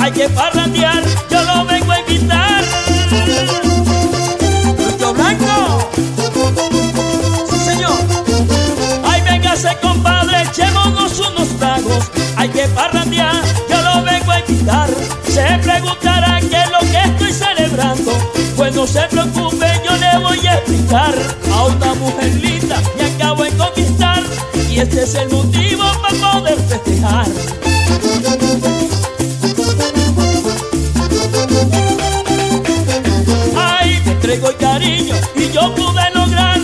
Hay que parrandear, yo lo vengo Se preguntará qué es lo que estoy celebrando. Pues no se preocupe, yo le voy a explicar. A una mujer linda me acabo de conquistar. Y este es el motivo para poder festejar. Ay, te entrego el cariño y yo pude lograr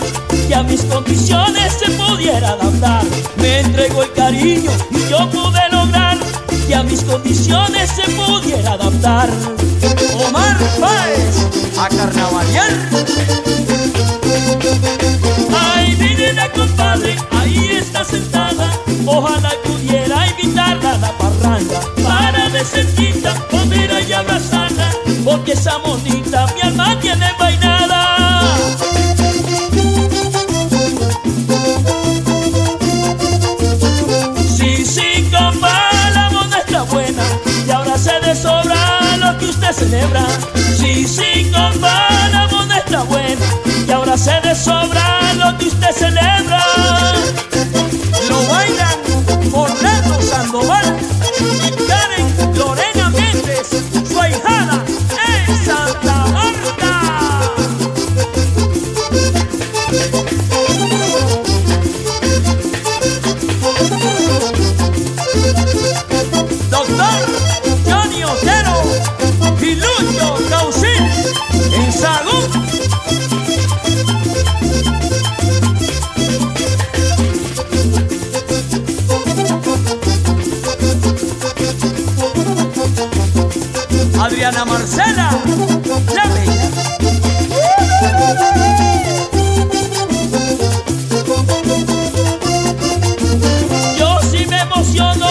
que a mis condiciones se pudiera adaptar. Me entrego el cariño y yo pude lograr que a mis condiciones se pudiera adaptar. Omar Páez, a carnavalear. Ay, mi nena compadre, ahí está sentada. Ojalá celebra. Sí, sí, compa, la moda está buena y ahora se de sobra lo que usted.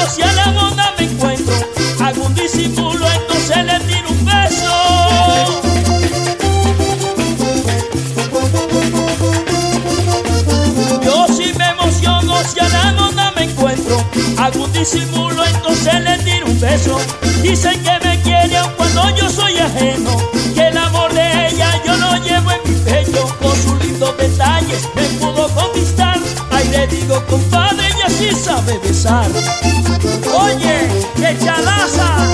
Emociono si a la mona me encuentro. Hago un disimulo, entonces le tiro un beso. Yo sí me emociono si a la mona me encuentro. Hago un disimulo, entonces le tiro un beso. Dicen que me quiere aun cuando yo soy ajeno. Que el amor de ella yo lo llevo en mi pecho. Por sus lindos detalles me pudo conquistar. Ay, le digo, compadre, ella sí sabe besar. Oye, qué chalaza.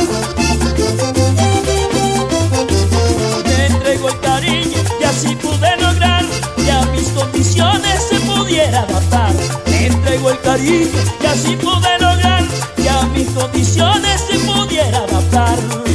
Te entrego el cariño y así pude lograr que a mis condiciones se pudiera adaptar. Te entrego el cariño y así pude lograr que a mis condiciones se pudiera adaptar.